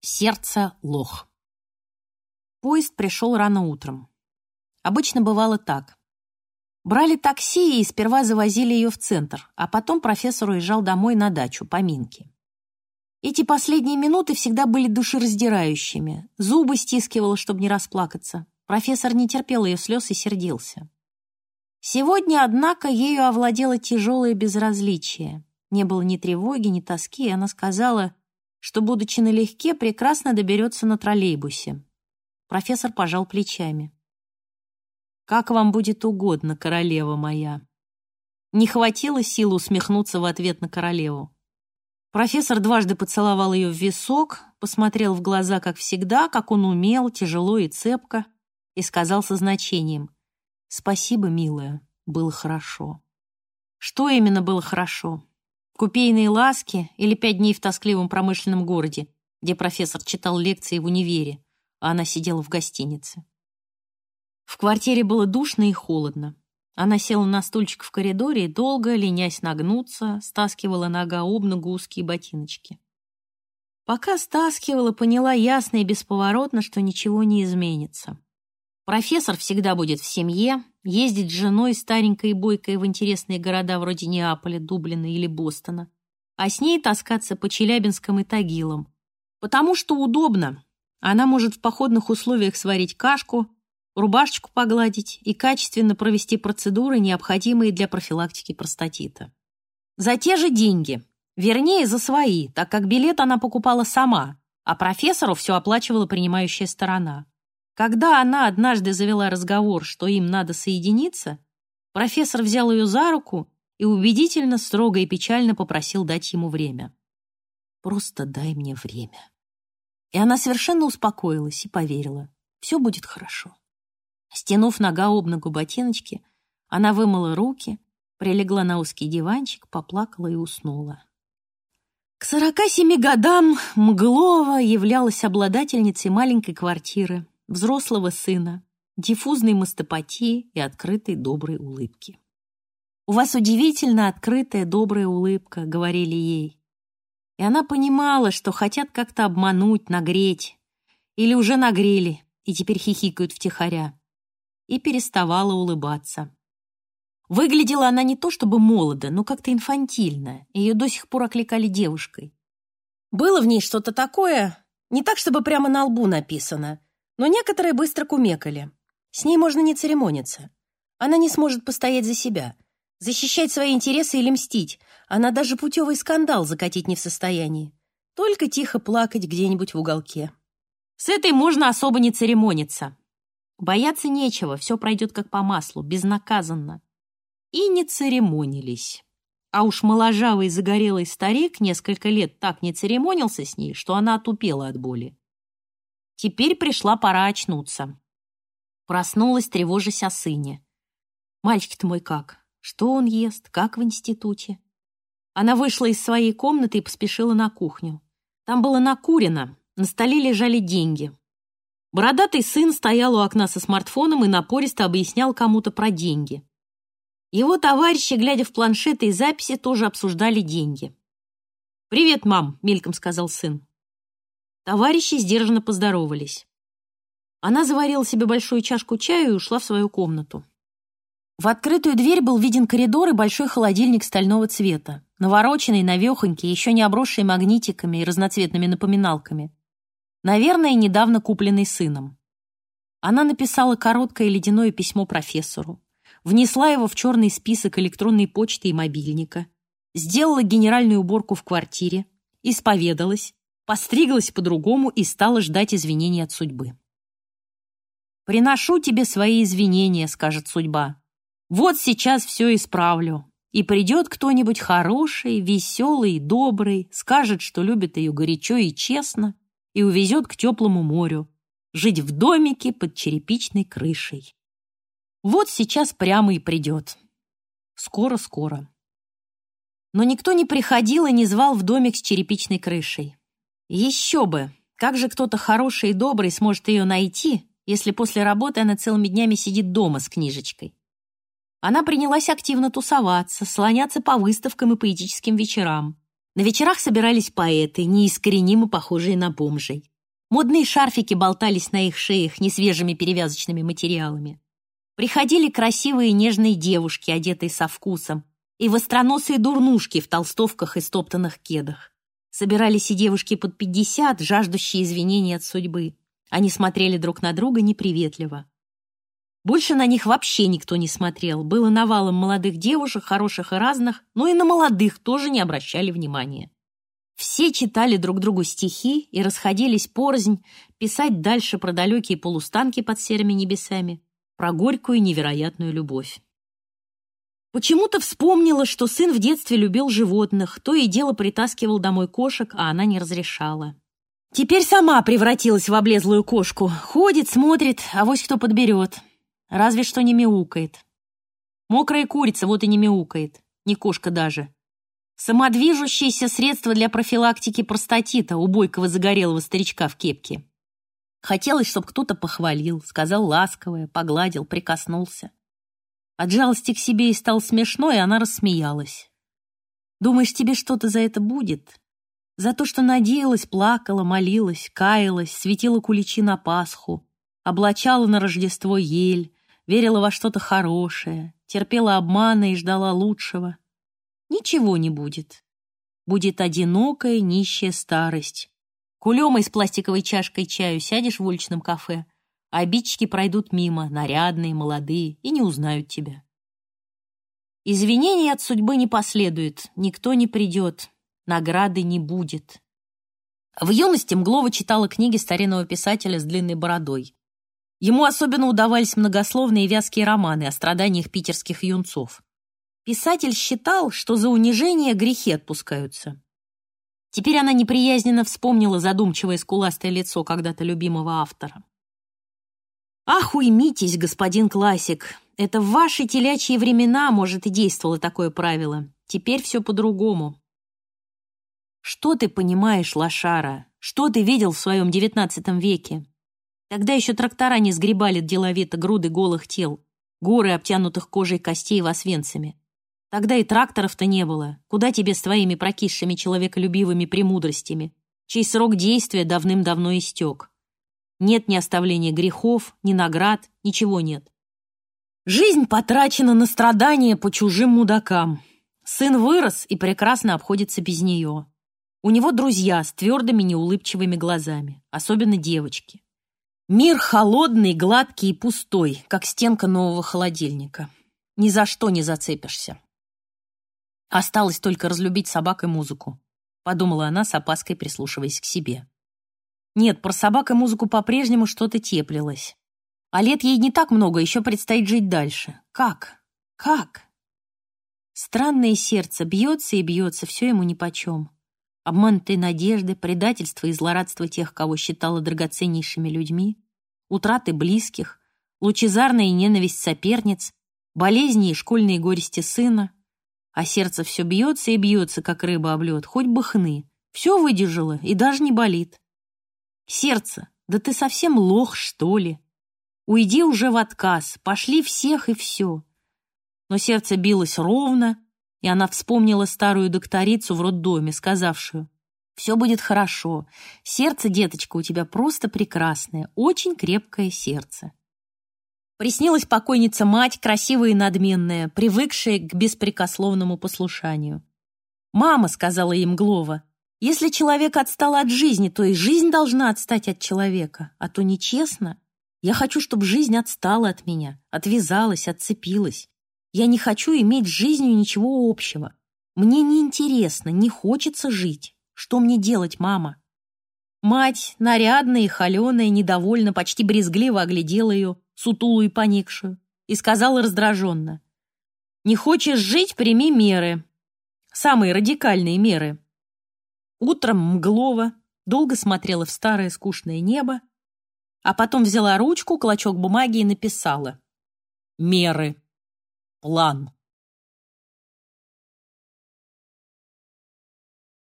Сердце лох. Поезд пришел рано утром. Обычно бывало так. Брали такси и сперва завозили ее в центр, а потом профессор уезжал домой на дачу, по Минке. Эти последние минуты всегда были душераздирающими. Зубы стискивало, чтобы не расплакаться. Профессор не терпел ее слез и сердился. Сегодня, однако, ею овладело тяжелое безразличие. Не было ни тревоги, ни тоски, и она сказала, что, будучи налегке, прекрасно доберется на троллейбусе. Профессор пожал плечами. «Как вам будет угодно, королева моя». Не хватило сил усмехнуться в ответ на королеву. Профессор дважды поцеловал ее в висок, посмотрел в глаза, как всегда, как он умел, тяжело и цепко, и сказал со значением «Спасибо, милая, было хорошо». Что именно было хорошо? Купейные ласки или пять дней в тоскливом промышленном городе, где профессор читал лекции в универе, а она сидела в гостинице. В квартире было душно и холодно. Она села на стульчик в коридоре и долго, ленясь нагнуться, стаскивала нога об ногу узкие ботиночки. Пока стаскивала, поняла ясно и бесповоротно, что ничего не изменится. Профессор всегда будет в семье, ездить с женой старенькой и бойкой в интересные города вроде Неаполя, Дублина или Бостона, а с ней таскаться по Челябинском и Тагилам. Потому что удобно. Она может в походных условиях сварить кашку, рубашечку погладить и качественно провести процедуры, необходимые для профилактики простатита. За те же деньги, вернее, за свои, так как билет она покупала сама, а профессору все оплачивала принимающая сторона. Когда она однажды завела разговор, что им надо соединиться, профессор взял ее за руку и убедительно, строго и печально попросил дать ему время. «Просто дай мне время». И она совершенно успокоилась и поверила. Все будет хорошо. Стянув нога об ногу ботиночки, она вымыла руки, прилегла на узкий диванчик, поплакала и уснула. К сорока семи годам Мглова являлась обладательницей маленькой квартиры, взрослого сына, диффузной мастопатии и открытой доброй улыбки. «У вас удивительно открытая добрая улыбка», — говорили ей. И она понимала, что хотят как-то обмануть, нагреть. Или уже нагрели, и теперь хихикают втихаря. И переставала улыбаться. Выглядела она не то чтобы молодо, но как-то инфантильно. Ее до сих пор окликали девушкой. Было в ней что-то такое, не так, чтобы прямо на лбу написано, но некоторые быстро кумекали. С ней можно не церемониться. Она не сможет постоять за себя, защищать свои интересы или мстить. Она даже путевый скандал закатить не в состоянии. Только тихо плакать где-нибудь в уголке. С этой можно особо не церемониться. Бояться нечего, все пройдет как по маслу, безнаказанно. И не церемонились. А уж моложавый загорелый старик несколько лет так не церемонился с ней, что она отупела от боли. Теперь пришла пора очнуться. Проснулась, тревожась о сыне. «Мальчик-то мой как? Что он ест? Как в институте?» Она вышла из своей комнаты и поспешила на кухню. Там было накурено, на столе лежали деньги. Бородатый сын стоял у окна со смартфоном и напористо объяснял кому-то про деньги. Его товарищи, глядя в планшеты и записи, тоже обсуждали деньги. «Привет, мам», — мельком сказал сын. Товарищи сдержанно поздоровались. Она заварила себе большую чашку чая и ушла в свою комнату. В открытую дверь был виден коридор и большой холодильник стального цвета, навороченный, навехонький, еще не обросший магнитиками и разноцветными напоминалками. Наверное, недавно купленный сыном. Она написала короткое ледяное письмо профессору, внесла его в черный список электронной почты и мобильника, сделала генеральную уборку в квартире, исповедалась, постриглась по-другому и стала ждать извинений от судьбы. «Приношу тебе свои извинения», — скажет судьба. «Вот сейчас все исправлю, и придет кто-нибудь хороший, веселый, добрый, скажет, что любит ее горячо и честно, и увезет к теплому морю, жить в домике под черепичной крышей. Вот сейчас прямо и придет. Скоро-скоро. Но никто не приходил и не звал в домик с черепичной крышей. Еще бы! Как же кто-то хороший и добрый сможет ее найти, если после работы она целыми днями сидит дома с книжечкой? Она принялась активно тусоваться, слоняться по выставкам и поэтическим вечерам. На вечерах собирались поэты, неискоренимо похожие на бомжей. Модные шарфики болтались на их шеях несвежими перевязочными материалами. Приходили красивые нежные девушки, одетые со вкусом, и востроносые дурнушки в толстовках и стоптанных кедах. Собирались и девушки под пятьдесят, жаждущие извинений от судьбы. Они смотрели друг на друга неприветливо. Больше на них вообще никто не смотрел. Было навалом молодых девушек, хороших и разных, но и на молодых тоже не обращали внимания. Все читали друг другу стихи и расходились порознь писать дальше про далекие полустанки под серыми небесами, про горькую невероятную любовь. Почему-то вспомнила, что сын в детстве любил животных, то и дело притаскивал домой кошек, а она не разрешала. Теперь сама превратилась в облезлую кошку. Ходит, смотрит, а вось кто подберет. Разве что не мяукает. Мокрая курица вот и не мяукает, не кошка даже. Самодвижущееся средство для профилактики простатита у бойкого загорелого старичка в кепке. Хотелось, чтобы кто-то похвалил, сказал ласковое, погладил, прикоснулся. От жалости к себе и стал смешно, и она рассмеялась. «Думаешь, тебе что-то за это будет? За то, что надеялась, плакала, молилась, каялась, светила куличи на Пасху, облачала на Рождество ель, верила во что-то хорошее, терпела обманы и ждала лучшего ничего не будет. Будет одинокая, нищая старость. Кулемой с пластиковой чашкой чаю сядешь в уличном кафе, обидчики пройдут мимо, нарядные, молодые, и не узнают тебя. Извинений от судьбы не последует, никто не придет, награды не будет. В юности Мглова читала книги старинного писателя с длинной бородой. Ему особенно удавались многословные вязкие романы о страданиях питерских юнцов. Писатель считал, что за унижение грехи отпускаются. Теперь она неприязненно вспомнила задумчивое скуластое лицо когда-то любимого автора. «Ах, уймитесь, господин классик! Это в ваши телячьи времена, может, и действовало такое правило. Теперь все по-другому». «Что ты понимаешь, лошара? Что ты видел в своем девятнадцатом веке? Тогда еще трактора не сгребали деловито груды голых тел, горы обтянутых кожей костей в Освенциме. Тогда и тракторов-то не было. Куда тебе с твоими прокисшими человеколюбивыми премудростями, чей срок действия давным-давно истек? Нет ни оставления грехов, ни наград, ничего нет. Жизнь потрачена на страдания по чужим мудакам. Сын вырос и прекрасно обходится без нее. У него друзья с твердыми неулыбчивыми глазами, особенно девочки. Мир холодный, гладкий и пустой, как стенка нового холодильника. Ни за что не зацепишься. Осталось только разлюбить собак и музыку, подумала она с опаской, прислушиваясь к себе. Нет, про собак и музыку по-прежнему что-то теплилось. А лет ей не так много, еще предстоит жить дальше. Как? Как? Странное сердце бьется и бьется, все ему нипочем. Обманутые надежды, предательство и злорадство тех, кого считала драгоценнейшими людьми, утраты близких, лучезарная ненависть соперниц, болезни и школьные горести сына, а сердце все бьется и бьется, как рыба об лед, хоть бы хны. Все выдержало и даже не болит. Сердце, да ты совсем лох, что ли? Уйди уже в отказ, пошли всех и все. Но сердце билось ровно, и она вспомнила старую докторицу в роддоме, сказавшую, «Все будет хорошо. Сердце, деточка, у тебя просто прекрасное, очень крепкое сердце». Приснилась покойница мать, красивая и надменная, привыкшая к беспрекословному послушанию. «Мама», — сказала им Глова, — «если человек отстал от жизни, то и жизнь должна отстать от человека, а то нечестно. Я хочу, чтобы жизнь отстала от меня, отвязалась, отцепилась. Я не хочу иметь с жизнью ничего общего. Мне неинтересно, не хочется жить. Что мне делать, мама?» Мать, нарядная и холеная, недовольно, почти брезгливо оглядела ее, сутулую и поникшую, и сказала раздраженно. «Не хочешь жить, прими меры. Самые радикальные меры». Утром Мглова долго смотрела в старое скучное небо, а потом взяла ручку, клочок бумаги и написала. «Меры. План».